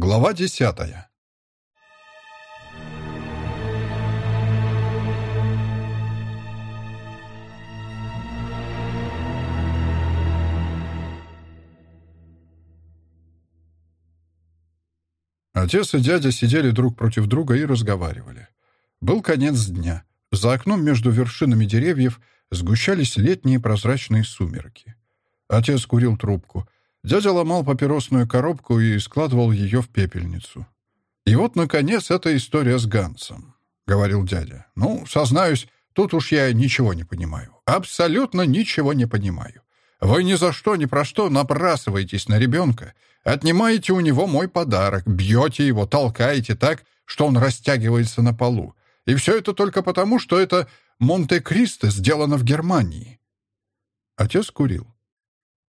Глава десятая. Отец и дядя сидели друг против друга и разговаривали. Был конец дня. За окном между вершинами деревьев сгущались летние прозрачные сумерки. Отец курил трубку — Дядя ломал папиросную коробку и складывал ее в пепельницу. «И вот, наконец, эта история с Гансом», — говорил дядя. «Ну, сознаюсь, тут уж я ничего не понимаю. Абсолютно ничего не понимаю. Вы ни за что, ни про что набрасываетесь на ребенка, отнимаете у него мой подарок, бьете его, толкаете так, что он растягивается на полу. И все это только потому, что это Монте-Кристо сделано в Германии». Отец курил.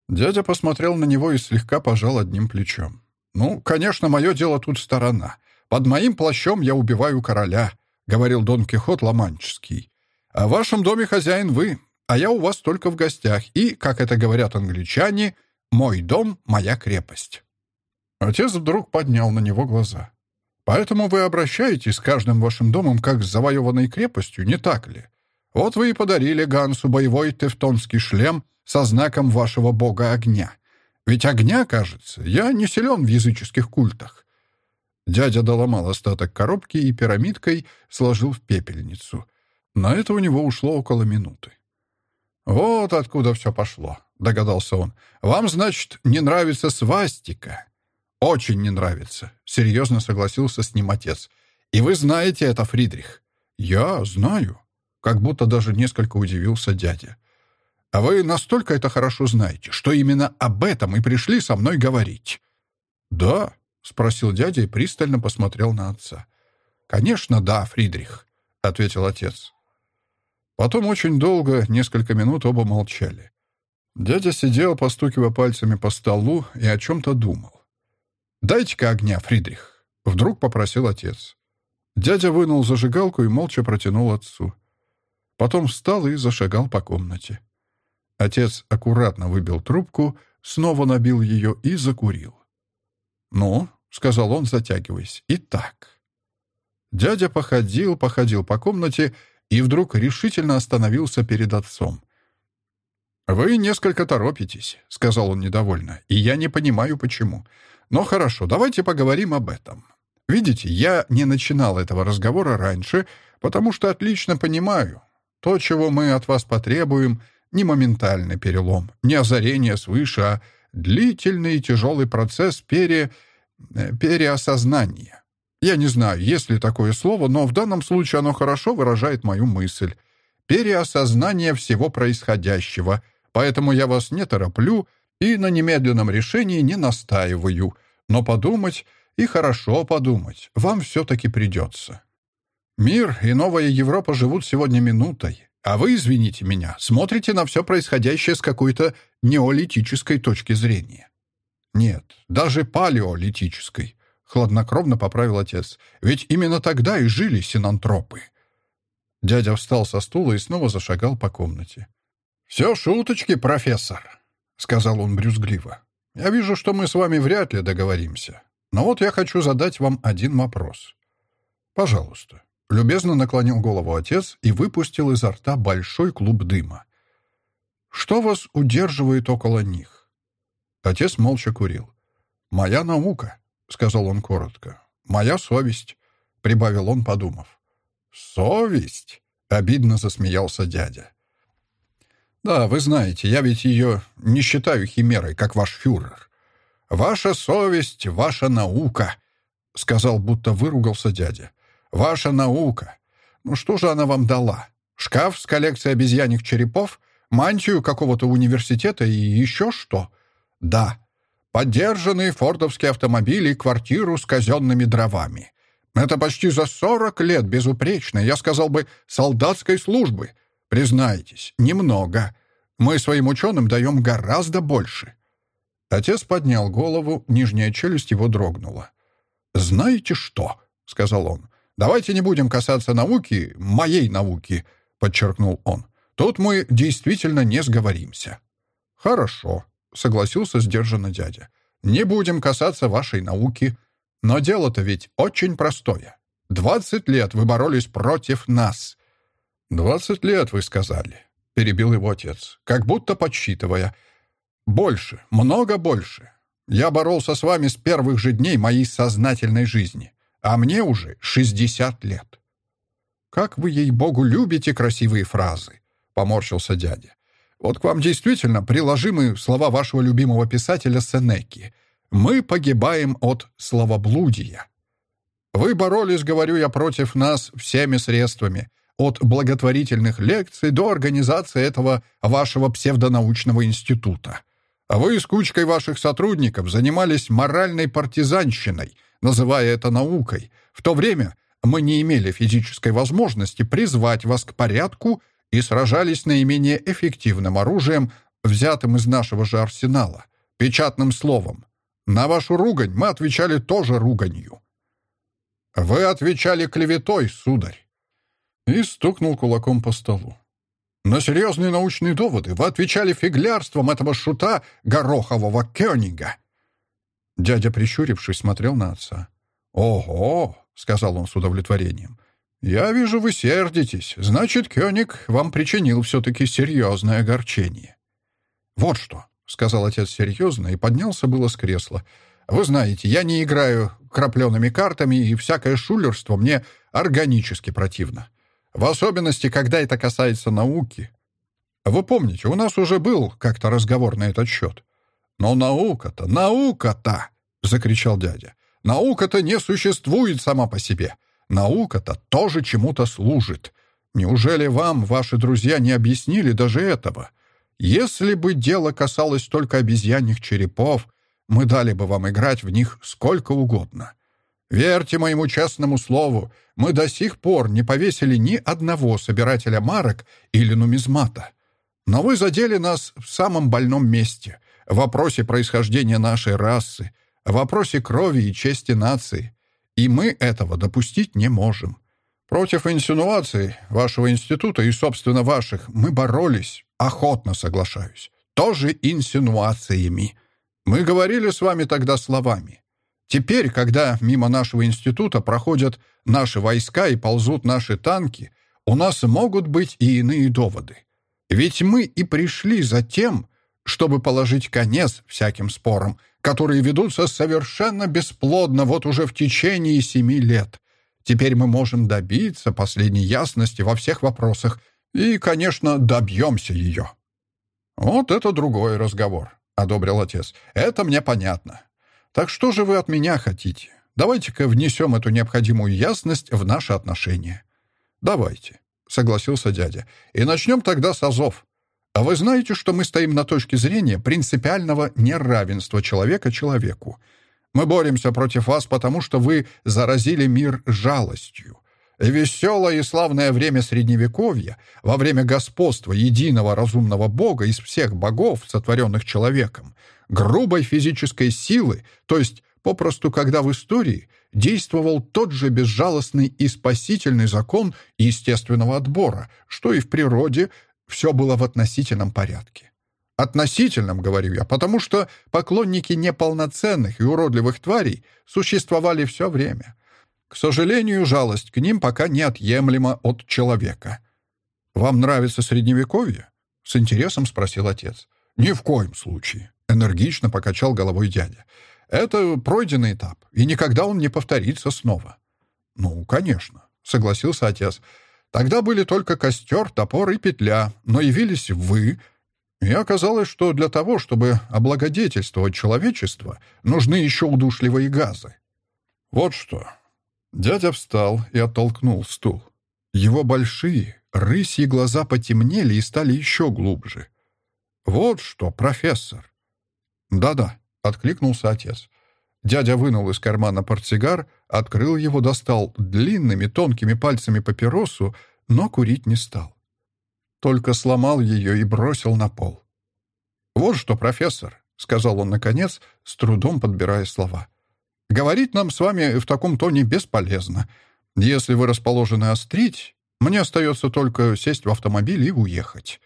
Дядя посмотрел на него и слегка пожал одним плечом. «Ну, конечно, мое дело тут сторона. Под моим плащом я убиваю короля», — говорил Дон Кихот Ломанческий. «А в вашем доме хозяин вы, а я у вас только в гостях, и, как это говорят англичане, мой дом — моя крепость». Отец вдруг поднял на него глаза. «Поэтому вы обращаетесь с каждым вашим домом как с завоеванной крепостью, не так ли? Вот вы и подарили Гансу боевой тевтонский шлем — со знаком вашего бога огня. Ведь огня, кажется, я не силен в языческих культах». Дядя доломал остаток коробки и пирамидкой сложил в пепельницу. На это у него ушло около минуты. «Вот откуда все пошло», — догадался он. «Вам, значит, не нравится свастика?» «Очень не нравится», — серьезно согласился с ним отец. «И вы знаете это, Фридрих?» «Я знаю», — как будто даже несколько удивился дядя. А вы настолько это хорошо знаете, что именно об этом и пришли со мной говорить». «Да?» — спросил дядя и пристально посмотрел на отца. «Конечно, да, Фридрих», — ответил отец. Потом очень долго, несколько минут оба молчали. Дядя сидел, постукивая пальцами по столу, и о чем-то думал. «Дайте-ка огня, Фридрих», — вдруг попросил отец. Дядя вынул зажигалку и молча протянул отцу. Потом встал и зашагал по комнате. Отец аккуратно выбил трубку, снова набил ее и закурил. «Ну», — сказал он, затягиваясь, — «и так». Дядя походил, походил по комнате и вдруг решительно остановился перед отцом. «Вы несколько торопитесь», — сказал он недовольно, — «и я не понимаю, почему. Но хорошо, давайте поговорим об этом. Видите, я не начинал этого разговора раньше, потому что отлично понимаю, то, чего мы от вас потребуем — не моментальный перелом, не озарение свыше, а длительный и тяжелый процесс пере... Э, переосознания. Я не знаю, есть ли такое слово, но в данном случае оно хорошо выражает мою мысль. Переосознание всего происходящего. Поэтому я вас не тороплю и на немедленном решении не настаиваю. Но подумать, и хорошо подумать, вам все-таки придется. Мир и новая Европа живут сегодня минутой, а вы, извините меня, смотрите на все происходящее с какой-то неолитической точки зрения. Нет, даже палеолитической, хладнокровно поправил отец. Ведь именно тогда и жили синантропы. Дядя встал со стула и снова зашагал по комнате. «Все шуточки, профессор», — сказал он брюзгливо. «Я вижу, что мы с вами вряд ли договоримся. Но вот я хочу задать вам один вопрос. Пожалуйста». Любезно наклонил голову отец и выпустил изо рта большой клуб дыма. «Что вас удерживает около них?» Отец молча курил. «Моя наука», — сказал он коротко. «Моя совесть», — прибавил он, подумав. «Совесть?» — обидно засмеялся дядя. «Да, вы знаете, я ведь ее не считаю химерой, как ваш фюрер. Ваша совесть, ваша наука», — сказал, будто выругался дядя. Ваша наука. Ну что же она вам дала? Шкаф с коллекцией обезьяньих черепов? Мантию какого-то университета и еще что? Да. Поддержанные фордовские автомобили и квартиру с казенными дровами. Это почти за сорок лет безупречной, я сказал бы, солдатской службы. Признайтесь, немного. Мы своим ученым даем гораздо больше. Отец поднял голову, нижняя челюсть его дрогнула. «Знаете что?» — сказал он. «Давайте не будем касаться науки, моей науки», — подчеркнул он. «Тут мы действительно не сговоримся». «Хорошо», — согласился сдержанно дядя. «Не будем касаться вашей науки». Но дело-то ведь очень простое. Двадцать лет вы боролись против нас». «Двадцать лет, вы сказали», — перебил его отец, как будто подсчитывая. «Больше, много больше. Я боролся с вами с первых же дней моей сознательной жизни, а мне уже шестьдесят лет». «Как вы, ей-богу, любите красивые фразы», — поморщился дядя. «Вот к вам действительно приложимы слова вашего любимого писателя Сенеки. Мы погибаем от словоблудия». Вы боролись, говорю я, против нас всеми средствами, от благотворительных лекций до организации этого вашего псевдонаучного института. А вы с кучкой ваших сотрудников занимались моральной партизанщиной, называя это наукой. В то время мы не имели физической возможности призвать вас к порядку и сражались наименее эффективным оружием, взятым из нашего же арсенала, печатным словом. На вашу ругань мы отвечали тоже руганью. «Вы отвечали клеветой, сударь!» И стукнул кулаком по столу. «На серьезные научные доводы вы отвечали фиглярством этого шута горохового Кёнига!» Дядя, прищурившись, смотрел на отца. «Ого!» — сказал он с удовлетворением. «Я вижу, вы сердитесь. Значит, Кёник вам причинил все-таки серьезное огорчение». «Вот что!» — сказал отец серьезно и поднялся было с кресла. «Вы знаете, я не играю крапленными картами, и всякое шулерство мне органически противно. В особенности, когда это касается науки. Вы помните, у нас уже был как-то разговор на этот счет. «Но наука-то, наука-то!» — закричал дядя. «Наука-то не существует сама по себе. Наука-то тоже чему-то служит. Неужели вам ваши друзья не объяснили даже этого? Если бы дело касалось только обезьяньих черепов, мы дали бы вам играть в них сколько угодно. Верьте моему честному слову, мы до сих пор не повесили ни одного собирателя марок или нумизмата. Но вы задели нас в самом больном месте, в вопросе происхождения нашей расы, в вопросе крови и чести нации. И мы этого допустить не можем. Против инсинуаций вашего института и, собственно, ваших мы боролись, охотно соглашаюсь, тоже инсинуациями. Мы говорили с вами тогда словами. Теперь, когда мимо нашего института проходят наши войска и ползут наши танки, у нас могут быть и иные доводы. Ведь мы и пришли за тем, чтобы положить конец всяким спорам, которые ведутся совершенно бесплодно вот уже в течение семи лет. Теперь мы можем добиться последней ясности во всех вопросах и, конечно, добьемся ее. Вот это другой разговор одобрил отец. «Это мне понятно. Так что же вы от меня хотите? Давайте-ка внесем эту необходимую ясность в наши отношения». «Давайте», — согласился дядя. «И начнем тогда с азов. А вы знаете, что мы стоим на точке зрения принципиального неравенства человека человеку. Мы боремся против вас, потому что вы заразили мир жалостью. Веселое и славное время Средневековья, во время господства единого разумного Бога из всех богов, сотворенных человеком, грубой физической силы, то есть, попросту, когда в истории действовал тот же безжалостный и спасительный закон естественного отбора, что и в природе все было в относительном порядке. Относительном, говорю я, потому что поклонники неполноценных и уродливых тварей существовали все время. К сожалению, жалость к ним пока неотъемлема от человека. «Вам нравится Средневековье?» — с интересом спросил отец. «Ни в коем случае», — энергично покачал головой дядя. «Это пройденный этап, и никогда он не повторится снова». «Ну, конечно», — согласился отец. «Тогда были только костер, топор и петля, но явились вы, и оказалось, что для того, чтобы облагодетельствовать человечество, нужны еще удушливые газы. Вот что, Дядя встал и оттолкнул стул. Его большие, рысьи глаза потемнели и стали еще глубже. «Вот что, профессор!» «Да-да», — откликнулся отец. Дядя вынул из кармана портсигар, открыл его, достал длинными тонкими пальцами папиросу, но курить не стал. Только сломал ее и бросил на пол. «Вот что, профессор», — сказал он наконец, с трудом подбирая слова. Говорить нам с вами в таком тоне бесполезно. Если вы расположены острить, мне остается только сесть в автомобиль и уехать.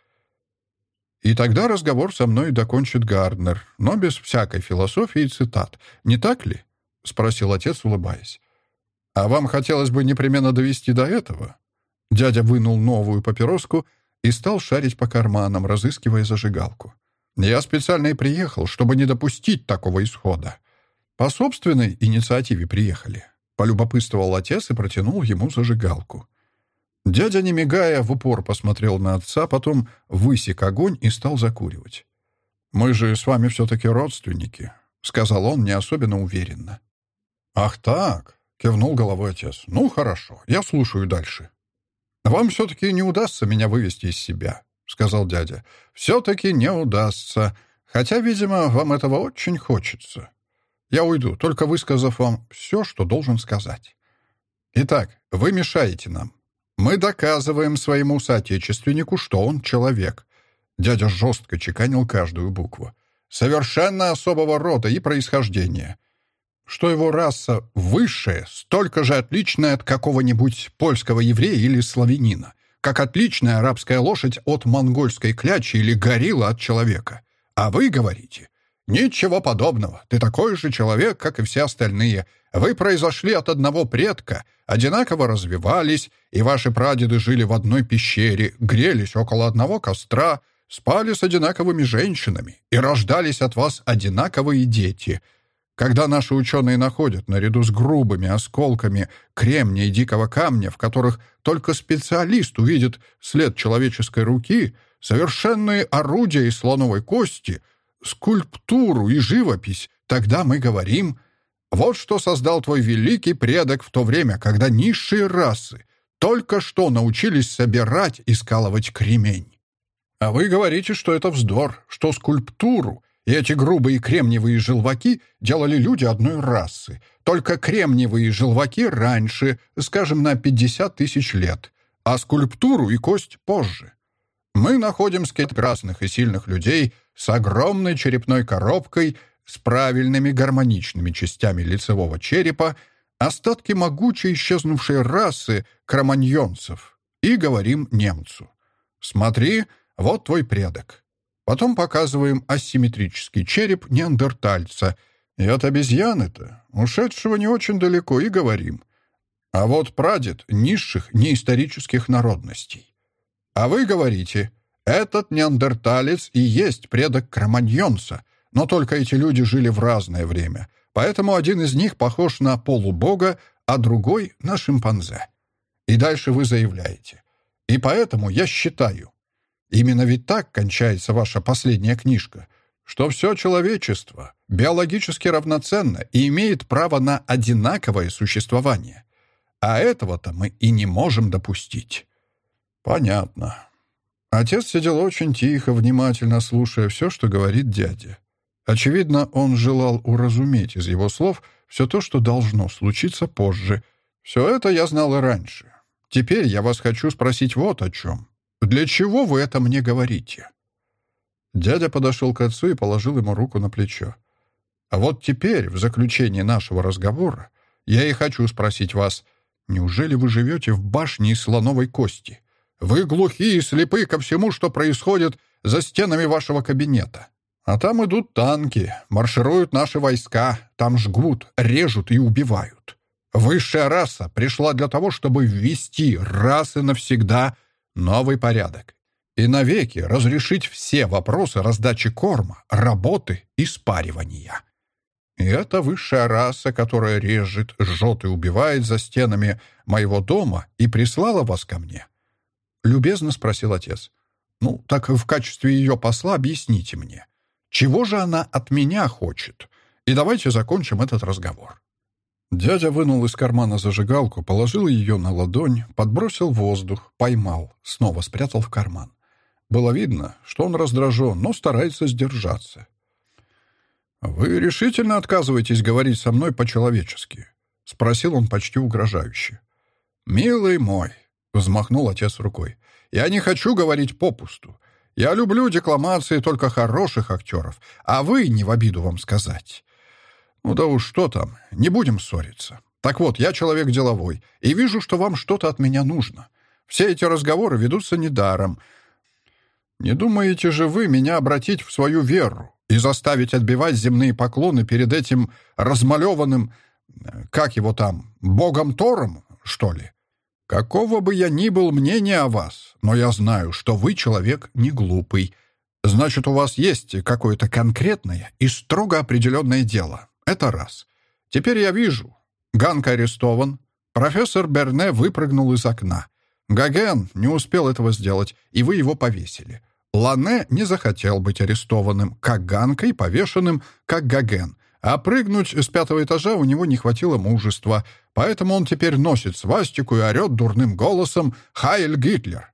И тогда разговор со мной докончит Гарднер, но без всякой философии и цитат. Не так ли? — спросил отец, улыбаясь. «А вам хотелось бы непременно довести до этого?» Дядя вынул новую папироску и стал шарить по карманам, разыскивая зажигалку. «Я специально и приехал, чтобы не допустить такого исхода. По собственной инициативе приехали». Полюбопытствовал отец и протянул ему зажигалку. Дядя, не мигая, в упор посмотрел на отца, потом высек огонь и стал закуривать. «Мы же с вами все-таки родственники», — сказал он не особенно уверенно. «Ах так», — кивнул головой отец. «Ну, хорошо, я слушаю дальше». «Вам все-таки не удастся меня вывести из себя», — сказал дядя. «Все-таки не удастся, хотя, видимо, вам этого очень хочется. Я уйду, только высказав вам все, что должен сказать. Итак, вы мешаете нам. Мы доказываем своему соотечественнику, что он человек. Дядя жестко чеканил каждую букву. Совершенно особого рода и происхождения. Что его раса высшая, столько же отличная от какого-нибудь польского еврея или славянина, как отличная арабская лошадь от монгольской клячи или горилла от человека. А вы говорите, «Ничего подобного. Ты такой же человек, как и все остальные. Вы произошли от одного предка, одинаково развивались, и ваши прадеды жили в одной пещере, грелись около одного костра, спали с одинаковыми женщинами, и рождались от вас одинаковые дети». Когда наши ученые находят, наряду с грубыми осколками кремния и дикого камня, в которых только специалист увидит след человеческой руки, совершенные орудия из слоновой кости — скульптуру и живопись, тогда мы говорим, вот что создал твой великий предок в то время, когда низшие расы только что научились собирать и скалывать кремень. А вы говорите, что это вздор, что скульптуру и эти грубые кремниевые желваки делали люди одной расы, только кремниевые желваки раньше, скажем, на 50 тысяч лет, а скульптуру и кость позже. Мы находим скет красных и сильных людей с огромной черепной коробкой, с правильными гармоничными частями лицевого черепа, остатки могучей исчезнувшей расы кроманьонцев, и говорим немцу. «Смотри, вот твой предок». Потом показываем асимметрический череп неандертальца. И от обезьяны-то, ушедшего не очень далеко, и говорим. А вот прадед низших неисторических народностей. А вы говорите, этот неандерталец и есть предок кроманьонца, но только эти люди жили в разное время, поэтому один из них похож на полубога, а другой — на шимпанзе. И дальше вы заявляете. И поэтому я считаю, именно ведь так кончается ваша последняя книжка, что все человечество биологически равноценно и имеет право на одинаковое существование. А этого-то мы и не можем допустить. «Понятно». Отец сидел очень тихо, внимательно слушая все, что говорит дядя. Очевидно, он желал уразуметь из его слов все то, что должно случиться позже. Все это я знал и раньше. Теперь я вас хочу спросить вот о чем. Для чего вы это мне говорите?» Дядя подошел к отцу и положил ему руку на плечо. «А вот теперь, в заключении нашего разговора, я и хочу спросить вас, неужели вы живете в башне из слоновой кости? Вы глухие и слепы ко всему, что происходит за стенами вашего кабинета. А там идут танки, маршируют наши войска, там жгут, режут и убивают. Высшая раса пришла для того, чтобы ввести раз и навсегда новый порядок и навеки разрешить все вопросы раздачи корма, работы и спаривания. И это высшая раса, которая режет, жжет и убивает за стенами моего дома и прислала вас ко мне. — любезно спросил отец. «Ну, так в качестве ее посла объясните мне, чего же она от меня хочет? И давайте закончим этот разговор». Дядя вынул из кармана зажигалку, положил ее на ладонь, подбросил воздух, поймал, снова спрятал в карман. Было видно, что он раздражен, но старается сдержаться. «Вы решительно отказываетесь говорить со мной по-человечески?» — спросил он почти угрожающе. «Милый мой, Взмахнул отец рукой. «Я не хочу говорить попусту. Я люблю декламации только хороших актеров, а вы, не в обиду вам сказать. Ну да уж что там, не будем ссориться. Так вот, я человек деловой, и вижу, что вам что-то от меня нужно. Все эти разговоры ведутся недаром. Не думаете же вы меня обратить в свою веру и заставить отбивать земные поклоны перед этим размалеванным как его там, богом Тором, что ли? Какого бы я ни был мнения о вас, но я знаю, что вы человек не глупый. Значит, у вас есть какое-то конкретное и строго определенное дело. Это раз. Теперь я вижу. Ганка арестован. Профессор Берне выпрыгнул из окна. Гаген не успел этого сделать, и вы его повесили. Лане не захотел быть арестованным, как Ганка, и повешенным, как Гаген. А прыгнуть с пятого этажа у него не хватило мужества, поэтому он теперь носит свастику и орет дурным голосом «Хайль Гитлер!».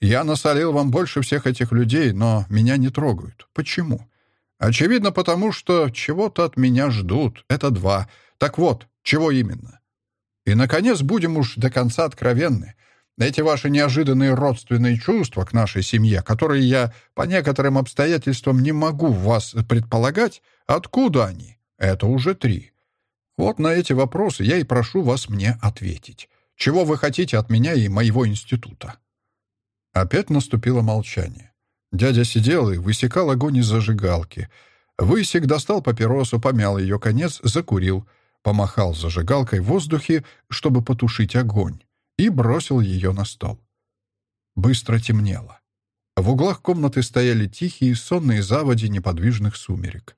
Я насолил вам больше всех этих людей, но меня не трогают. Почему? Очевидно, потому что чего-то от меня ждут. Это два. Так вот, чего именно? И, наконец, будем уж до конца откровенны. Эти ваши неожиданные родственные чувства к нашей семье, которые я по некоторым обстоятельствам не могу в вас предполагать, откуда они? Это уже три. Вот на эти вопросы я и прошу вас мне ответить. Чего вы хотите от меня и моего института?» Опять наступило молчание. Дядя сидел и высекал огонь из зажигалки. Высек достал папиросу, помял ее конец, закурил, помахал зажигалкой в воздухе, чтобы потушить огонь и бросил ее на стол. Быстро темнело. В углах комнаты стояли тихие сонные заводи неподвижных сумерек.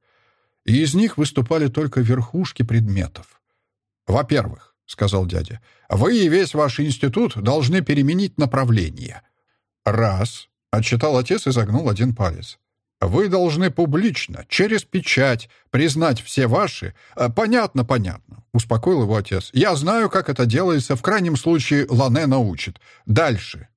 И из них выступали только верхушки предметов. «Во-первых», — сказал дядя, — «вы и весь ваш институт должны переменить направление». «Раз», — отчитал отец и загнул один палец. Вы должны публично, через печать, признать все ваши... Э, понятно, понятно, успокоил его отец. Я знаю, как это делается, в крайнем случае Лане научит. Дальше.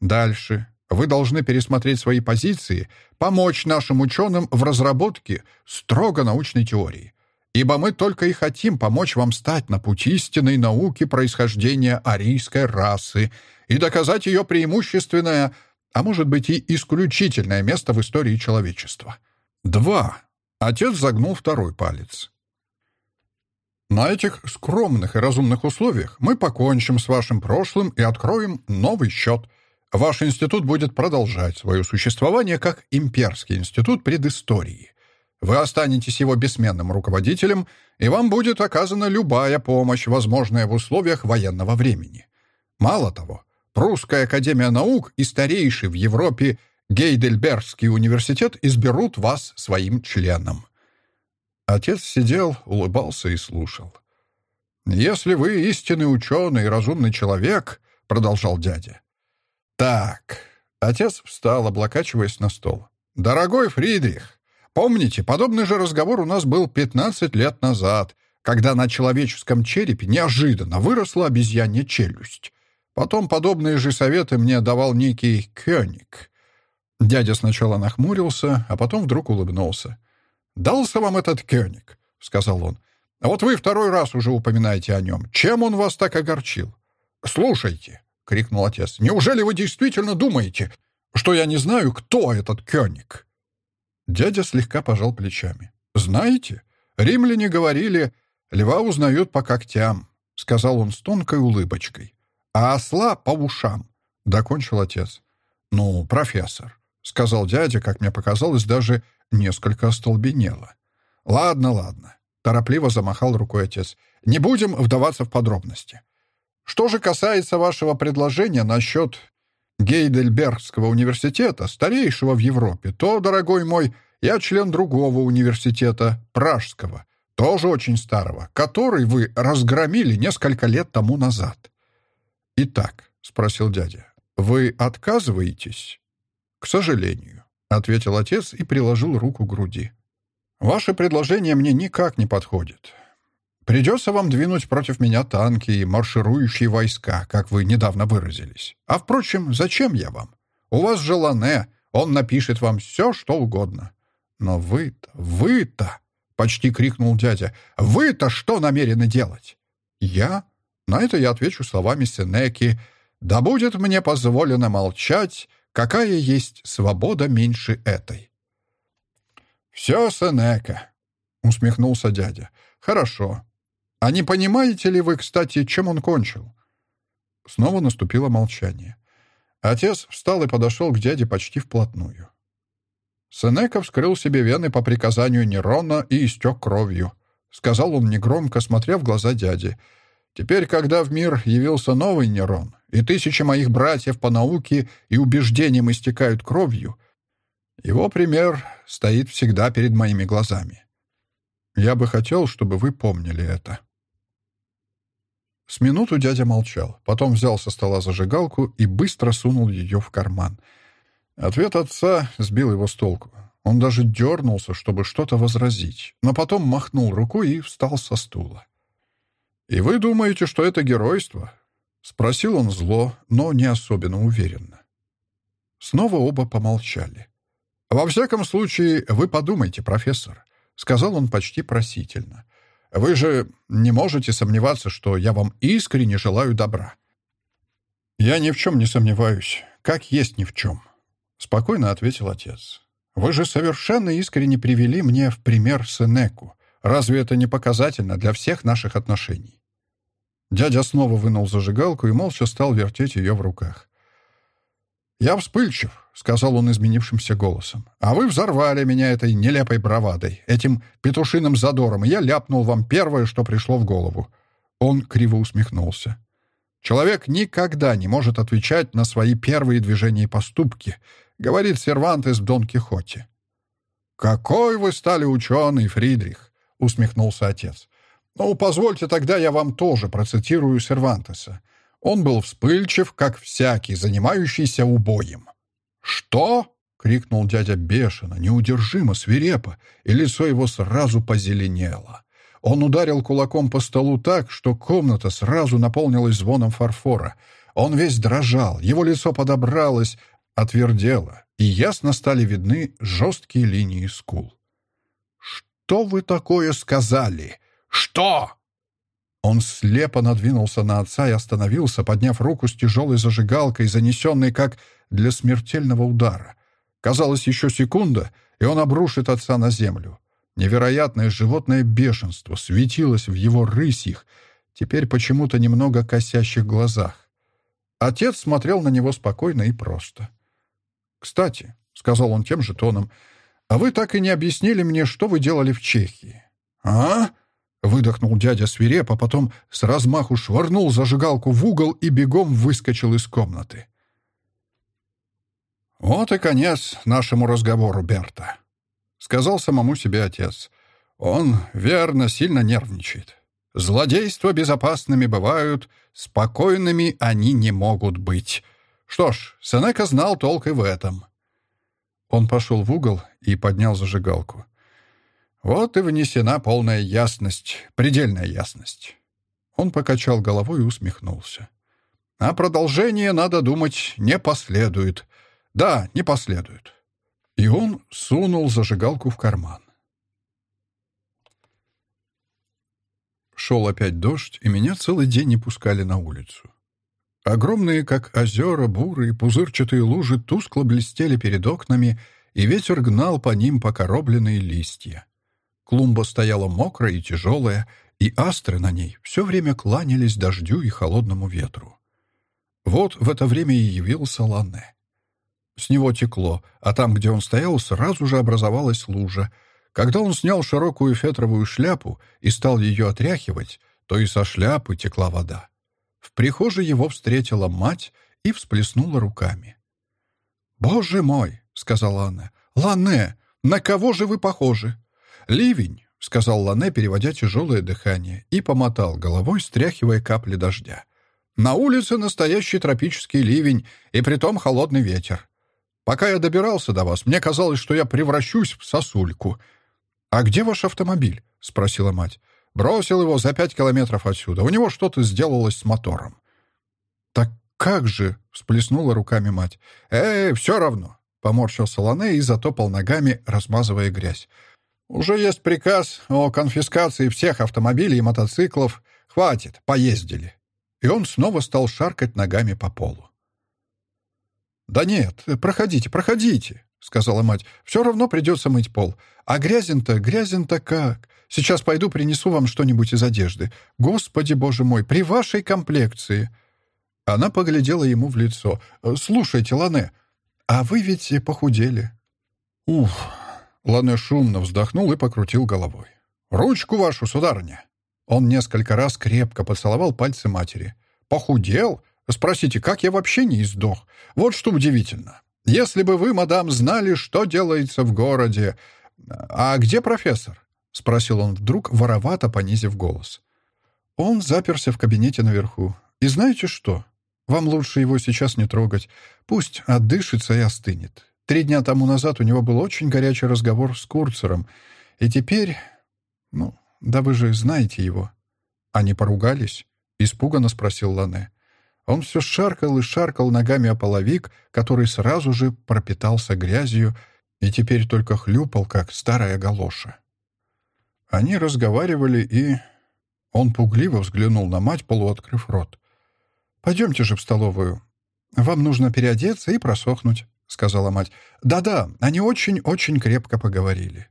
Дальше. Вы должны пересмотреть свои позиции, помочь нашим ученым в разработке строго научной теории. Ибо мы только и хотим помочь вам стать на путь истинной науки происхождения арийской расы и доказать ее преимущественное а может быть и исключительное место в истории человечества. Два. Отец загнул второй палец. На этих скромных и разумных условиях мы покончим с вашим прошлым и откроем новый счет. Ваш институт будет продолжать свое существование как имперский институт предыстории. Вы останетесь его бессменным руководителем, и вам будет оказана любая помощь, возможная в условиях военного времени. Мало того, Прусская академия наук и старейший в Европе Гейдельбергский университет изберут вас своим членом». Отец сидел, улыбался и слушал. «Если вы истинный ученый и разумный человек», — продолжал дядя. «Так». Отец встал, облокачиваясь на стол. «Дорогой Фридрих, помните, подобный же разговор у нас был 15 лет назад, когда на человеческом черепе неожиданно выросла обезьянья челюсть. Потом подобные же советы мне давал некий Кёник. Дядя сначала нахмурился, а потом вдруг улыбнулся. «Дался вам этот Кёник», — сказал он. «А вот вы второй раз уже упоминаете о нем. Чем он вас так огорчил?» «Слушайте», — крикнул отец, — «неужели вы действительно думаете, что я не знаю, кто этот Кёник?» Дядя слегка пожал плечами. «Знаете, римляне говорили, льва узнают по когтям», — сказал он с тонкой улыбочкой а осла по ушам», — докончил отец. «Ну, профессор», — сказал дядя, как мне показалось, даже несколько остолбенело. «Ладно, ладно», — торопливо замахал рукой отец. «Не будем вдаваться в подробности. Что же касается вашего предложения насчет Гейдельбергского университета, старейшего в Европе, то, дорогой мой, я член другого университета, Пражского, тоже очень старого, который вы разгромили несколько лет тому назад. «Итак», — спросил дядя, — «вы отказываетесь?» «К сожалению», — ответил отец и приложил руку к груди. «Ваше предложение мне никак не подходит. Придется вам двинуть против меня танки и марширующие войска, как вы недавно выразились. А, впрочем, зачем я вам? У вас же Лане, он напишет вам все, что угодно. Но вы-то, вы-то, — почти крикнул дядя, — вы-то что намерены делать? Я? На это я отвечу словами Сенеки «Да будет мне позволено молчать, какая есть свобода меньше этой». «Все, Сенека», — усмехнулся дядя. «Хорошо. А не понимаете ли вы, кстати, чем он кончил?» Снова наступило молчание. Отец встал и подошел к дяде почти вплотную. Сенека вскрыл себе вены по приказанию Нерона и истек кровью. сказал он негромко, смотря в глаза дяди. «Теперь, когда в мир явился новый Нерон, и тысячи моих братьев по науке и убеждениям истекают кровью, его пример стоит всегда перед моими глазами. Я бы хотел, чтобы вы помнили это». С минуту дядя молчал, потом взял со стола зажигалку и быстро сунул ее в карман. Ответ отца сбил его с толку. Он даже дернулся, чтобы что-то возразить, но потом махнул рукой и встал со стула. «И вы думаете, что это геройство?» — спросил он зло, но не особенно уверенно. Снова оба помолчали. «Во всяком случае, вы подумайте, профессор», — сказал он почти просительно. «Вы же не можете сомневаться, что я вам искренне желаю добра». «Я ни в чем не сомневаюсь, как есть ни в чем», — спокойно ответил отец. Вы же совершенно искренне привели мне в пример Сенеку. Разве это не показательно для всех наших отношений?» Дядя снова вынул зажигалку и молча стал вертеть ее в руках. «Я вспыльчив», — сказал он изменившимся голосом. «А вы взорвали меня этой нелепой бравадой, этим петушиным задором, и я ляпнул вам первое, что пришло в голову». Он криво усмехнулся. «Человек никогда не может отвечать на свои первые движения и поступки говорит Сервантес в Дон Кихоте. «Какой вы стали ученый, Фридрих!» — усмехнулся отец. «Ну, позвольте тогда я вам тоже процитирую Сервантеса. Он был вспыльчив, как всякий, занимающийся убоем». «Что?» — крикнул дядя бешено, неудержимо, свирепо, и лицо его сразу позеленело. Он ударил кулаком по столу так, что комната сразу наполнилась звоном фарфора. Он весь дрожал, его лицо подобралось, отвердело, и ясно стали видны жесткие линии скул. «Что вы такое сказали? Что?» Он слепо надвинулся на отца и остановился, подняв руку с тяжелой зажигалкой, занесенной как для смертельного удара. Казалось, еще секунда, и он обрушит отца на землю. Невероятное животное бешенство светилось в его рысьих, теперь почему-то немного косящих глазах. Отец смотрел на него спокойно и просто. — «Кстати», — сказал он тем же тоном, — «а вы так и не объяснили мне, что вы делали в Чехии». «А?» — выдохнул дядя свирепо, потом с размаху швырнул зажигалку в угол и бегом выскочил из комнаты. «Вот и конец нашему разговору, Берта», — сказал самому себе отец. «Он, верно, сильно нервничает. Злодейства безопасными бывают, спокойными они не могут быть. Что ж, Сенека знал толк и в этом. Он пошел в угол и поднял зажигалку. Вот и внесена полная ясность, предельная ясность. Он покачал головой и усмехнулся. А продолжение, надо думать, не последует. Да, не последует. И он сунул зажигалку в карман. Шел опять дождь, и меня целый день не пускали на улицу. Огромные, как озера, бурые, пузырчатые лужи тускло блестели перед окнами, и ветер гнал по ним покоробленные листья. Клумба стояла мокрая и тяжелая, и астры на ней все время кланялись дождю и холодному ветру. Вот в это время и явился Ланне. С него текло, а там, где он стоял, сразу же образовалась лужа. Когда он снял широкую фетровую шляпу и стал ее отряхивать, то и со шляпы текла вода. В прихожей его встретила мать и всплеснула руками. «Боже мой!» — сказала она. «Лане, на кого же вы похожи?» «Ливень!» — сказал Лане, переводя тяжелое дыхание, и помотал головой, стряхивая капли дождя. «На улице настоящий тропический ливень, и притом холодный ветер. Пока я добирался до вас, мне казалось, что я превращусь в сосульку». «А где ваш автомобиль?» — спросила мать. Бросил его за пять километров отсюда. У него что-то сделалось с мотором. «Так как же?» — всплеснула руками мать. «Эй, все равно!» — поморщился Лане и затопал ногами, размазывая грязь. «Уже есть приказ о конфискации всех автомобилей и мотоциклов. Хватит, поездили». И он снова стал шаркать ногами по полу. «Да нет, проходите, проходите», — сказала мать. «Все равно придется мыть пол. А грязен-то, грязен-то как? Сейчас пойду принесу вам что-нибудь из одежды. Господи, боже мой, при вашей комплекции!» Она поглядела ему в лицо. «Слушайте, Лане, а вы ведь похудели». «Уф!» Лане шумно вздохнул и покрутил головой. «Ручку вашу, сударыня!» Он несколько раз крепко поцеловал пальцы матери. «Похудел? Спросите, как я вообще не издох? Вот что удивительно. Если бы вы, мадам, знали, что делается в городе... А где профессор?» — спросил он вдруг, воровато понизив голос. Он заперся в кабинете наверху. «И знаете что? Вам лучше его сейчас не трогать. Пусть отдышится и остынет. Три дня тому назад у него был очень горячий разговор с Курцером. И теперь... Ну, да вы же знаете его». «Они поругались?» — испуганно спросил Лане. Он все шаркал и шаркал ногами о половик, который сразу же пропитался грязью и теперь только хлюпал, как старая галоша. Они разговаривали, и... Он пугливо взглянул на мать, полуоткрыв рот. «Пойдемте же в столовую. Вам нужно переодеться и просохнуть», — сказала мать. «Да-да, они очень-очень крепко поговорили».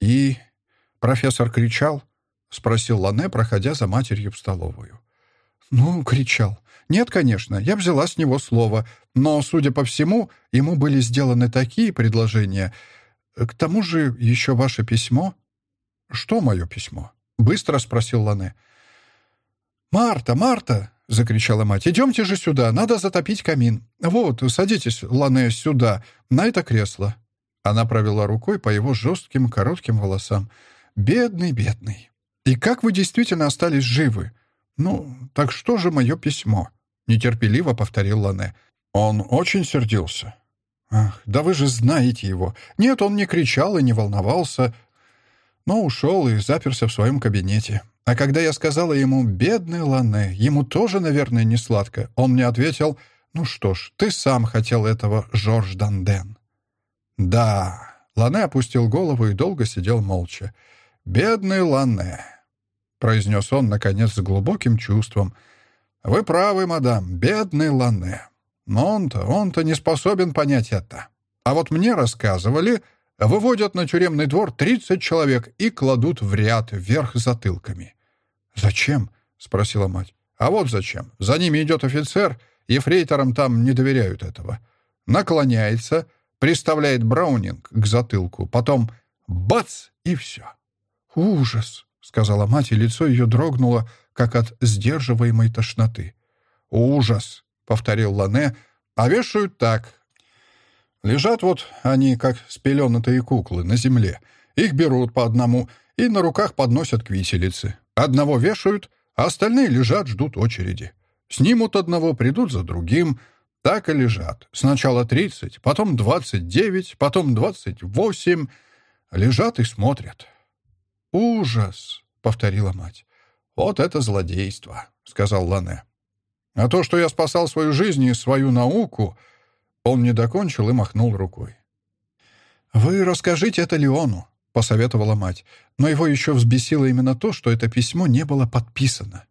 «И...» — профессор кричал, — спросил Лане, проходя за матерью в столовую. «Ну, кричал. Нет, конечно, я взяла с него слово, но, судя по всему, ему были сделаны такие предложения. К тому же еще ваше письмо...» «Что мое письмо?» — быстро спросил Лане. «Марта, Марта!» — закричала мать. «Идемте же сюда, надо затопить камин. Вот, садитесь, Лане, сюда, на это кресло». Она провела рукой по его жестким, коротким волосам. «Бедный, бедный. И как вы действительно остались живы? Ну, так что же мое письмо?» Нетерпеливо повторил Лане. Он очень сердился. «Ах, да вы же знаете его. Нет, он не кричал и не волновался, но ушел и заперся в своем кабинете. А когда я сказала ему «бедный Лане», ему тоже, наверное, не сладко, он мне ответил «ну что ж, ты сам хотел этого, Жорж Данден». «Да». Лане опустил голову и долго сидел молча. «Бедный Лане», — произнес он, наконец, с глубоким чувством. «Вы правы, мадам, бедный Лане. Но он-то, он-то не способен понять это. А вот мне рассказывали, Выводят на тюремный двор 30 человек и кладут в ряд вверх затылками. «Зачем?» — спросила мать. «А вот зачем. За ними идет офицер, и фрейторам там не доверяют этого. Наклоняется, приставляет Браунинг к затылку, потом бац — и все». «Ужас!» — сказала мать, и лицо ее дрогнуло, как от сдерживаемой тошноты. «Ужас!» — повторил Лане. «А вешают так, Лежат вот они, как спеленатые куклы, на земле. Их берут по одному и на руках подносят к виселице. Одного вешают, а остальные лежат, ждут очереди. Снимут одного, придут за другим. Так и лежат. Сначала тридцать, потом двадцать девять, потом двадцать восемь. Лежат и смотрят. «Ужас!» — повторила мать. «Вот это злодейство!» — сказал Лане. «А то, что я спасал свою жизнь и свою науку...» Он не докончил и махнул рукой. «Вы расскажите это Леону», — посоветовала мать. Но его еще взбесило именно то, что это письмо не было подписано.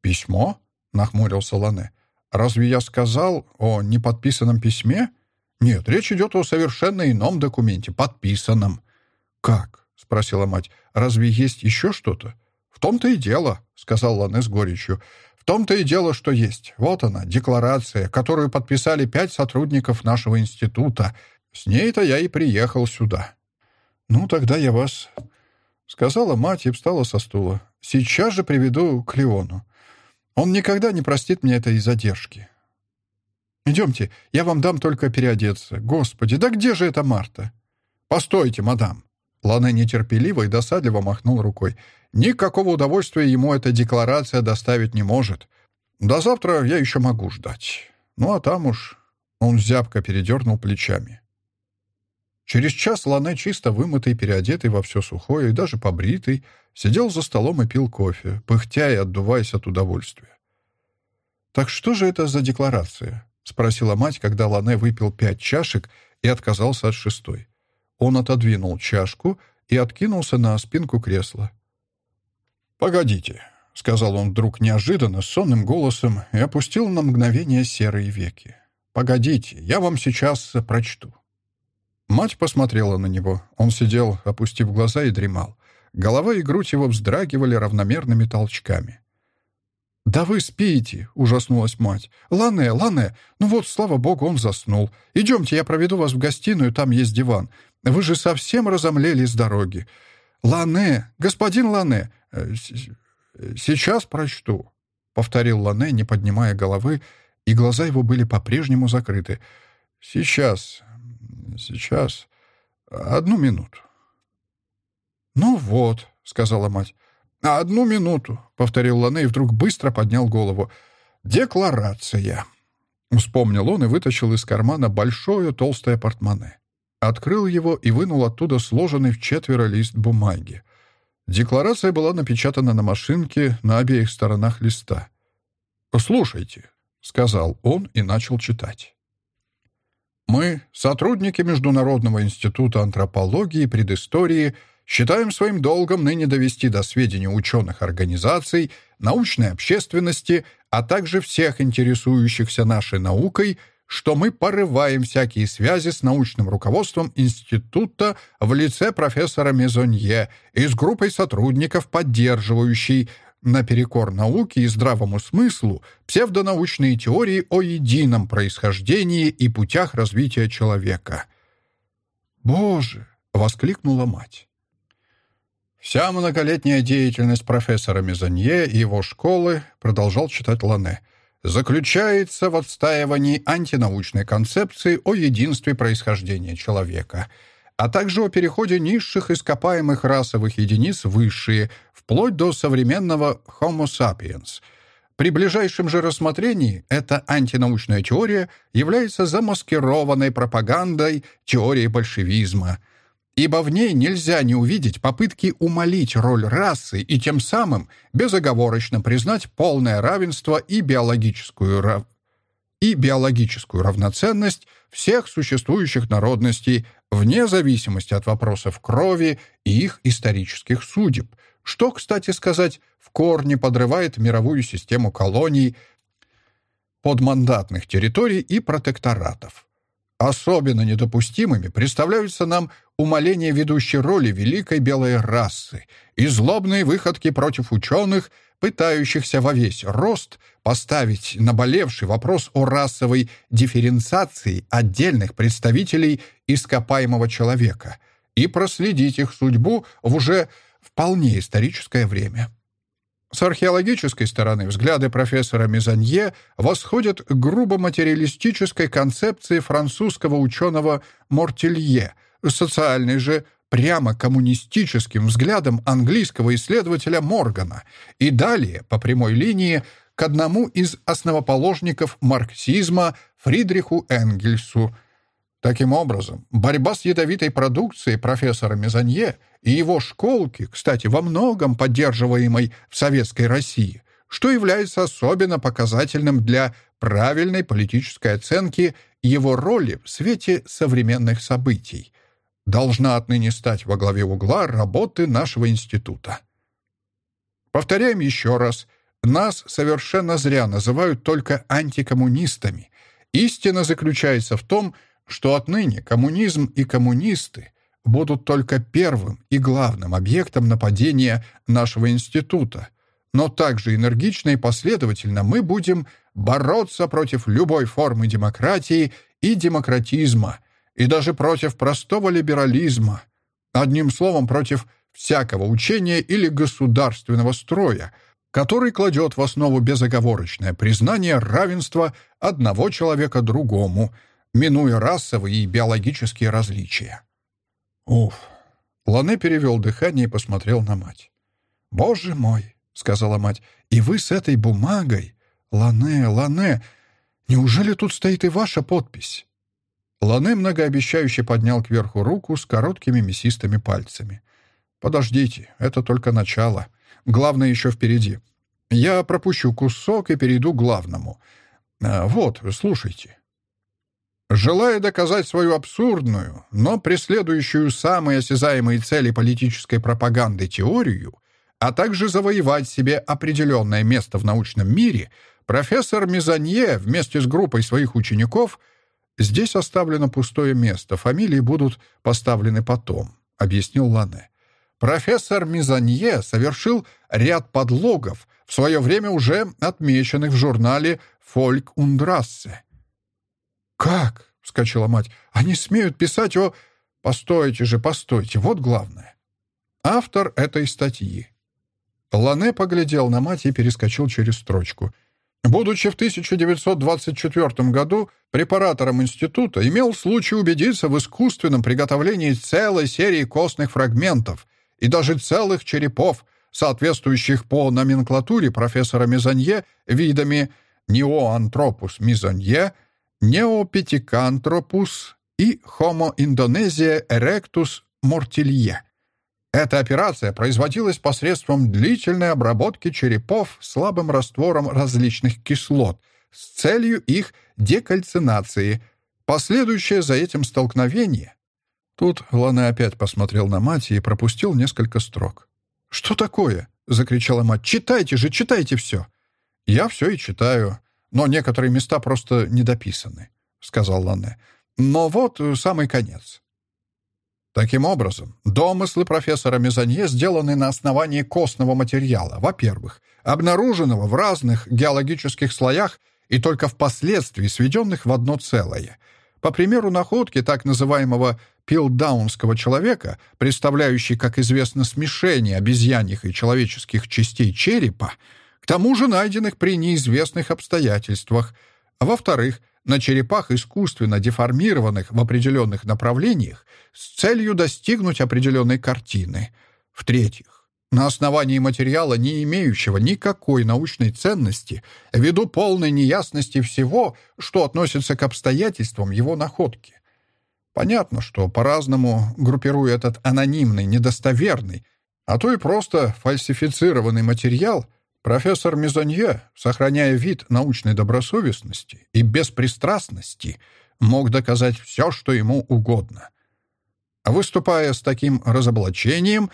«Письмо?» — нахмурился Лане. «Разве я сказал о неподписанном письме?» «Нет, речь идет о совершенно ином документе, подписанном». «Как?» — спросила мать. «Разве есть еще что-то?» «В том-то и дело», — сказал Лане с горечью том-то и дело, что есть. Вот она, декларация, которую подписали пять сотрудников нашего института. С ней-то я и приехал сюда». «Ну, тогда я вас...» — сказала мать и встала со стула. «Сейчас же приведу к Леону. Он никогда не простит мне этой задержки». «Идемте, я вам дам только переодеться. Господи, да где же эта Марта?» «Постойте, мадам!» Лана нетерпеливо и досадливо махнул рукой. Никакого удовольствия ему эта декларация доставить не может. До завтра я еще могу ждать. Ну, а там уж...» Он зябко передернул плечами. Через час Лане, чисто вымытый, переодетый во все сухое и даже побритый, сидел за столом и пил кофе, пыхтя и отдуваясь от удовольствия. «Так что же это за декларация?» — спросила мать, когда Лане выпил пять чашек и отказался от шестой. Он отодвинул чашку и откинулся на спинку кресла. «Погодите», — сказал он вдруг неожиданно, сонным голосом, и опустил на мгновение серые веки. «Погодите, я вам сейчас прочту». Мать посмотрела на него. Он сидел, опустив глаза, и дремал. Голова и грудь его вздрагивали равномерными толчками. «Да вы спите!» — ужаснулась мать. «Лане, Лане! Ну вот, слава богу, он заснул. Идемте, я проведу вас в гостиную, там есть диван. Вы же совсем разомлели с дороги. «Лане! Господин Лане! Э, сейчас прочту», — повторил Лане, не поднимая головы, и глаза его были по-прежнему закрыты. «Сейчас, сейчас, одну минуту». «Ну вот», — сказала мать. «Одну минуту», — повторил Лане и вдруг быстро поднял голову. «Декларация». Вспомнил он и вытащил из кармана большое толстое портмоне. Открыл его и вынул оттуда сложенный в четверо лист бумаги. Декларация была напечатана на машинке на обеих сторонах листа. «Слушайте», — сказал он и начал читать. «Мы, сотрудники Международного института антропологии и предыстории, считаем своим долгом ныне довести до сведения ученых организаций, научной общественности, а также всех интересующихся нашей наукой, что мы порываем всякие связи с научным руководством института в лице профессора Мезонье и с группой сотрудников, поддерживающей наперекор науке и здравому смыслу псевдонаучные теории о едином происхождении и путях развития человека. «Боже!» — воскликнула мать. Вся многолетняя деятельность профессора Мезонье и его школы, продолжал читать Лане, заключается в отстаивании антинаучной концепции о единстве происхождения человека, а также о переходе низших ископаемых расовых единиц в высшие, вплоть до современного Homo sapiens. При ближайшем же рассмотрении эта антинаучная теория является замаскированной пропагандой теории большевизма – ибо в ней нельзя не увидеть попытки умолить роль расы и тем самым безоговорочно признать полное равенство и биологическую, рав... и биологическую равноценность всех существующих народностей вне зависимости от вопросов крови и их исторических судеб, что, кстати сказать, в корне подрывает мировую систему колоний, подмандатных территорий и протекторатов. Особенно недопустимыми представляются нам умаление ведущей роли великой белой расы и злобные выходки против ученых, пытающихся во весь рост поставить наболевший вопрос о расовой дифференциации отдельных представителей ископаемого человека и проследить их судьбу в уже вполне историческое время. С археологической стороны взгляды профессора Мизанье восходят к грубо материалистической концепции французского ученого Мортелье, социальной же прямо коммунистическим взглядом английского исследователя Моргана и далее по прямой линии к одному из основоположников марксизма Фридриху Энгельсу – Таким образом, борьба с ядовитой продукцией профессора Мезонье и его школки, кстати, во многом поддерживаемой в Советской России, что является особенно показательным для правильной политической оценки его роли в свете современных событий, должна отныне стать во главе угла работы нашего института. Повторяем еще раз, нас совершенно зря называют только антикоммунистами. Истина заключается в том, что что отныне коммунизм и коммунисты будут только первым и главным объектом нападения нашего института, но также энергично и последовательно мы будем бороться против любой формы демократии и демократизма, и даже против простого либерализма, одним словом, против всякого учения или государственного строя, который кладет в основу безоговорочное признание равенства одного человека другому – минуя расовые и биологические различия. Уф. Лане перевел дыхание и посмотрел на мать. «Боже мой!» — сказала мать. «И вы с этой бумагой? Лане, Лане, неужели тут стоит и ваша подпись?» Лане многообещающе поднял кверху руку с короткими мясистыми пальцами. «Подождите, это только начало. Главное еще впереди. Я пропущу кусок и перейду к главному. А, вот, слушайте». Желая доказать свою абсурдную, но преследующую самые осязаемые цели политической пропаганды теорию, а также завоевать себе определенное место в научном мире, профессор Мизанье вместе с группой своих учеников «Здесь оставлено пустое место, фамилии будут поставлены потом», — объяснил Лане. Профессор Мизанье совершил ряд подлогов, в свое время уже отмеченных в журнале «Фольк Ундрассе», «Как?» — вскочила мать. «Они смеют писать о...» «Постойте же, постойте, вот главное». Автор этой статьи. Лане поглядел на мать и перескочил через строчку. Будучи в 1924 году препаратором института, имел случай убедиться в искусственном приготовлении целой серии костных фрагментов и даже целых черепов, соответствующих по номенклатуре профессора Мезонье видами Неоантропус мизонье, Неопитикантропус и Homo Indonesia erectus mortilie. Эта операция производилась посредством длительной обработки черепов слабым раствором различных кислот с целью их декальцинации. Последующее за этим столкновение. Тут Лана опять посмотрел на мать и пропустил несколько строк. «Что такое?» — закричала мать. «Читайте же, читайте все!» «Я все и читаю, но некоторые места просто недописаны», — сказал Лане. «Но вот самый конец. Таким образом, домыслы профессора Мезонье сделаны на основании костного материала, во-первых, обнаруженного в разных геологических слоях и только впоследствии сведенных в одно целое. По примеру находки так называемого пилдаунского человека, представляющей, как известно, смешение обезьяньих и человеческих частей черепа, тому же найденных при неизвестных обстоятельствах, а во-вторых, на черепах, искусственно деформированных в определенных направлениях, с целью достигнуть определенной картины. В-третьих, на основании материала, не имеющего никакой научной ценности, ввиду полной неясности всего, что относится к обстоятельствам его находки. Понятно, что по-разному группируя этот анонимный, недостоверный, а то и просто фальсифицированный материал — Профессор Мизонье, сохраняя вид научной добросовестности и беспристрастности, мог доказать все, что ему угодно. Выступая с таким разоблачением,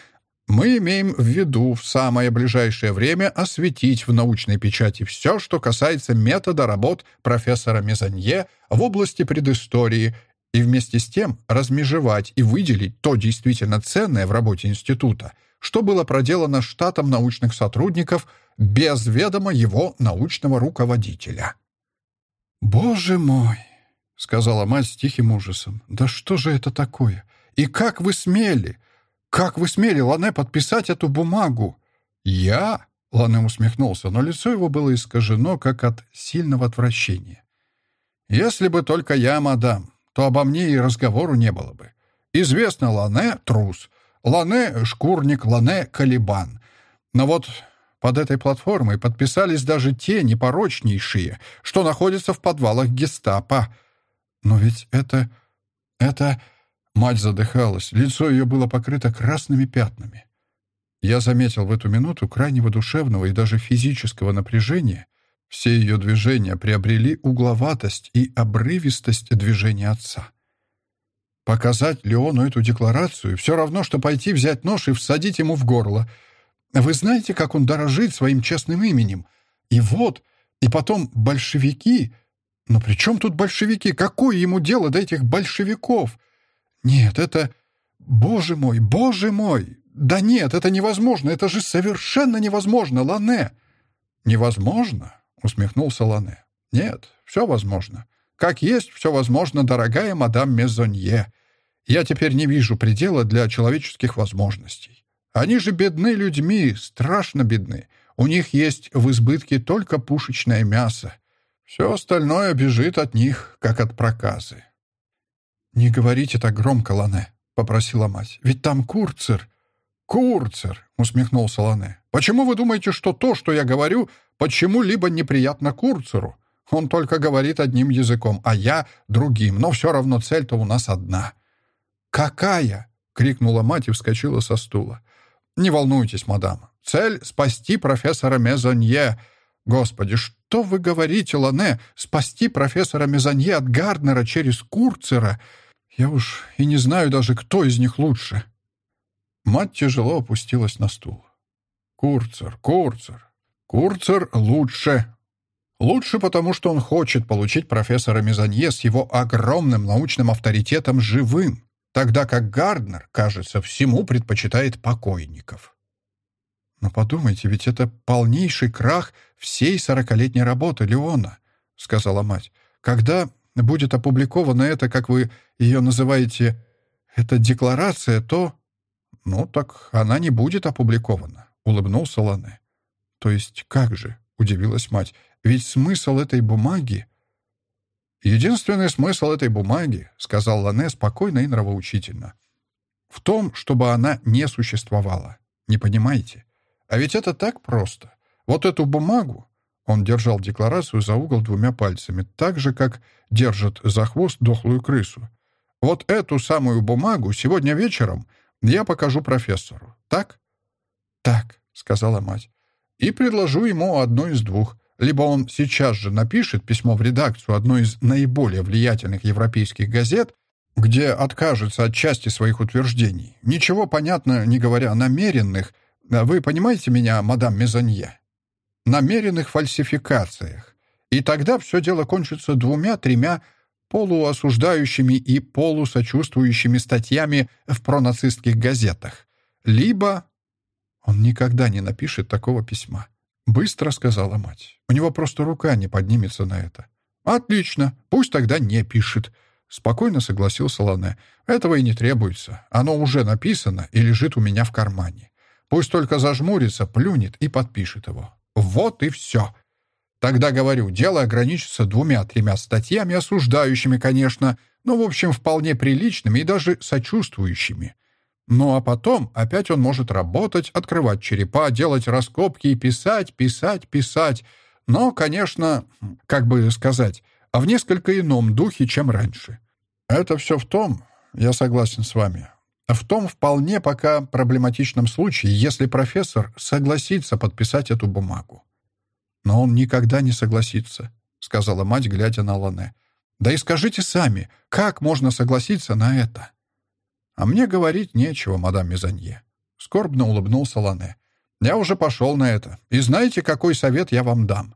мы имеем в виду в самое ближайшее время осветить в научной печати все, что касается метода работ профессора Мезонье в области предыстории и вместе с тем размежевать и выделить то действительно ценное в работе института, что было проделано штатом научных сотрудников – без ведома его научного руководителя. «Боже мой!» — сказала мать с тихим ужасом. «Да что же это такое? И как вы смели? Как вы смели, Лане, подписать эту бумагу?» «Я?» — Лане усмехнулся, но лицо его было искажено, как от сильного отвращения. «Если бы только я, мадам, то обо мне и разговору не было бы. Известно, Лане — трус, Лане — шкурник, Лане — колебан. Но вот под этой платформой подписались даже те непорочнейшие, что находятся в подвалах гестапо. Но ведь это... это... Мать задыхалась, лицо ее было покрыто красными пятнами. Я заметил в эту минуту крайнего душевного и даже физического напряжения. Все ее движения приобрели угловатость и обрывистость движения отца. Показать Леону эту декларацию все равно, что пойти взять нож и всадить ему в горло — вы знаете, как он дорожит своим честным именем? И вот, и потом большевики. Но при чем тут большевики? Какое ему дело до этих большевиков? Нет, это... Боже мой, боже мой! Да нет, это невозможно, это же совершенно невозможно, Лане!» «Невозможно?» — усмехнулся Лане. «Нет, все возможно. Как есть, все возможно, дорогая мадам Мезонье. Я теперь не вижу предела для человеческих возможностей. Они же бедны людьми, страшно бедны. У них есть в избытке только пушечное мясо. Все остальное бежит от них, как от проказы. «Не говорите так громко, Лане», — попросила мать. «Ведь там Курцер». «Курцер», — усмехнулся Лане. «Почему вы думаете, что то, что я говорю, почему-либо неприятно Курцеру? Он только говорит одним языком, а я — другим, но все равно цель-то у нас одна». «Какая?» — крикнула мать и вскочила со стула. «Не волнуйтесь, мадам. Цель — спасти профессора Мезонье. Господи, что вы говорите, Лане? Спасти профессора Мезонье от Гарднера через Курцера? Я уж и не знаю даже, кто из них лучше». Мать тяжело опустилась на стул. «Курцер, Курцер. Курцер лучше. Лучше, потому что он хочет получить профессора Мезонье с его огромным научным авторитетом живым тогда как Гарднер, кажется, всему предпочитает покойников. «Но подумайте, ведь это полнейший крах всей сорокалетней работы Леона», — сказала мать. «Когда будет опубликована эта, как вы ее называете, эта декларация, то...» «Ну, так она не будет опубликована», — улыбнулся Лане. «То есть как же?» — удивилась мать. «Ведь смысл этой бумаги...» «Единственный смысл этой бумаги», — сказал Лане спокойно и нравоучительно, «в том, чтобы она не существовала. Не понимаете? А ведь это так просто. Вот эту бумагу...» Он держал декларацию за угол двумя пальцами, так же, как держит за хвост дохлую крысу. «Вот эту самую бумагу сегодня вечером я покажу профессору. Так?» «Так», — сказала мать и предложу ему одно из двух. Либо он сейчас же напишет письмо в редакцию одной из наиболее влиятельных европейских газет, где откажется от части своих утверждений. Ничего, понятно, не говоря о намеренных, вы понимаете меня, мадам Мезонье? Намеренных фальсификациях. И тогда все дело кончится двумя-тремя полуосуждающими и полусочувствующими статьями в пронацистских газетах. Либо «Он никогда не напишет такого письма», — быстро сказала мать. «У него просто рука не поднимется на это». «Отлично, пусть тогда не пишет», — спокойно согласился Лане. «Этого и не требуется. Оно уже написано и лежит у меня в кармане. Пусть только зажмурится, плюнет и подпишет его. Вот и все. Тогда, говорю, дело ограничится двумя-тремя статьями, осуждающими, конечно, но, в общем, вполне приличными и даже сочувствующими. Ну а потом опять он может работать, открывать черепа, делать раскопки и писать, писать, писать. Но, конечно, как бы сказать, а в несколько ином духе, чем раньше. Это все в том, я согласен с вами, в том вполне пока проблематичном случае, если профессор согласится подписать эту бумагу. Но он никогда не согласится, сказала мать, глядя на Лане. Да и скажите сами, как можно согласиться на это? «А мне говорить нечего, мадам Мезонье», — скорбно улыбнулся Лане. «Я уже пошел на это. И знаете, какой совет я вам дам?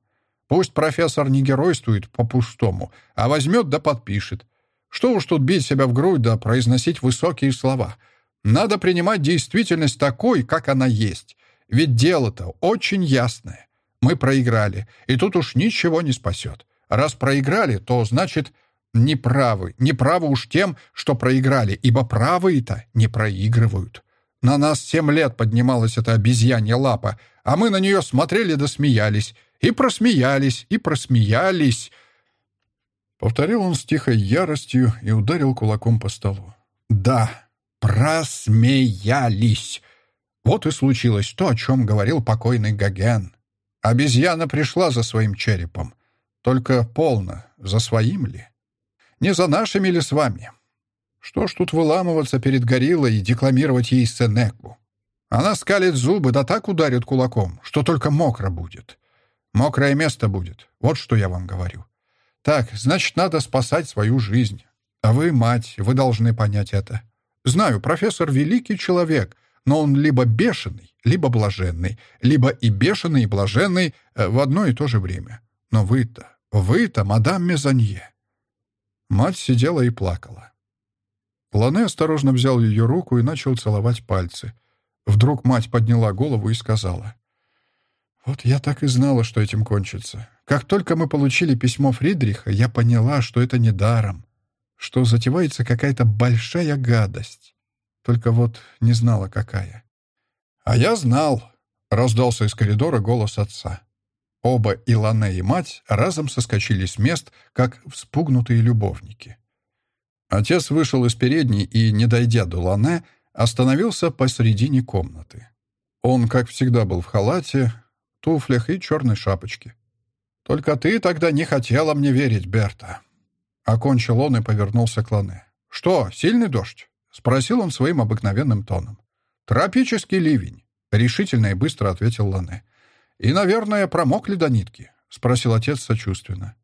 Пусть профессор не геройствует по-пустому, а возьмет да подпишет. Что уж тут бить себя в грудь да произносить высокие слова. Надо принимать действительность такой, как она есть. Ведь дело-то очень ясное. Мы проиграли, и тут уж ничего не спасет. Раз проиграли, то значит неправы, неправы уж тем, что проиграли, ибо правые-то не проигрывают. На нас семь лет поднималась эта обезьянья лапа, а мы на нее смотрели да смеялись. И просмеялись, и просмеялись. Повторил он с тихой яростью и ударил кулаком по столу. Да, просмеялись. Вот и случилось то, о чем говорил покойный Гоген. Обезьяна пришла за своим черепом. Только полно, за своим ли? Не за нашими ли с вами? Что ж тут выламываться перед гориллой и декламировать ей Сенеку? Она скалит зубы, да так ударит кулаком, что только мокро будет. Мокрое место будет. Вот что я вам говорю. Так, значит, надо спасать свою жизнь. А вы, мать, вы должны понять это. Знаю, профессор — великий человек, но он либо бешеный, либо блаженный, либо и бешеный, и блаженный э, в одно и то же время. Но вы-то, вы-то, мадам Мезонье, Мать сидела и плакала. Лане осторожно взял ее руку и начал целовать пальцы. Вдруг мать подняла голову и сказала. «Вот я так и знала, что этим кончится. Как только мы получили письмо Фридриха, я поняла, что это не даром, что затевается какая-то большая гадость. Только вот не знала, какая». «А я знал», — раздался из коридора голос отца. Оба, и Лане, и мать, разом соскочили с мест, как вспугнутые любовники. Отец вышел из передней и, не дойдя до Лане, остановился посредине комнаты. Он, как всегда, был в халате, туфлях и черной шапочке. «Только ты тогда не хотела мне верить, Берта». Окончил он и повернулся к Лане. «Что, сильный дождь?» — спросил он своим обыкновенным тоном. «Тропический ливень», — решительно и быстро ответил Лане. «И, наверное, промокли до нитки?» — спросил отец сочувственно.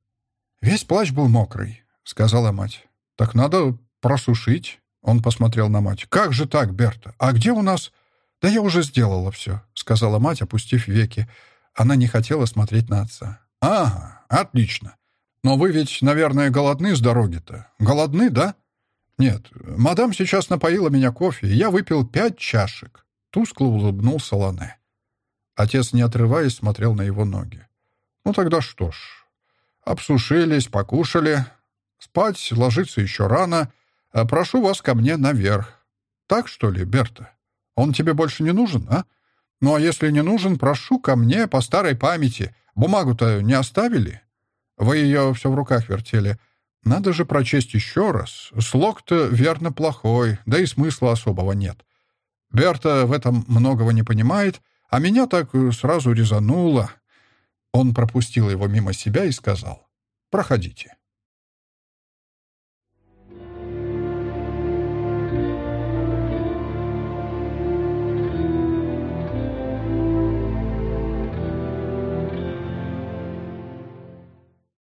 «Весь плащ был мокрый», — сказала мать. «Так надо просушить», — он посмотрел на мать. «Как же так, Берта? А где у нас...» «Да я уже сделала все», — сказала мать, опустив веки. Она не хотела смотреть на отца. «Ага, отлично. Но вы ведь, наверное, голодны с дороги-то. Голодны, да?» «Нет, мадам сейчас напоила меня кофе, и я выпил пять чашек», — тускло улыбнулся Лане. Отец, не отрываясь, смотрел на его ноги. «Ну тогда что ж. Обсушились, покушали. Спать, ложиться еще рано. А прошу вас ко мне наверх. Так, что ли, Берта?» Он тебе больше не нужен, а? Ну, а если не нужен, прошу ко мне по старой памяти. Бумагу-то не оставили? Вы ее все в руках вертели. Надо же прочесть еще раз. Слог-то верно плохой, да и смысла особого нет. Берта в этом многого не понимает, а меня так сразу резануло. Он пропустил его мимо себя и сказал «Проходите».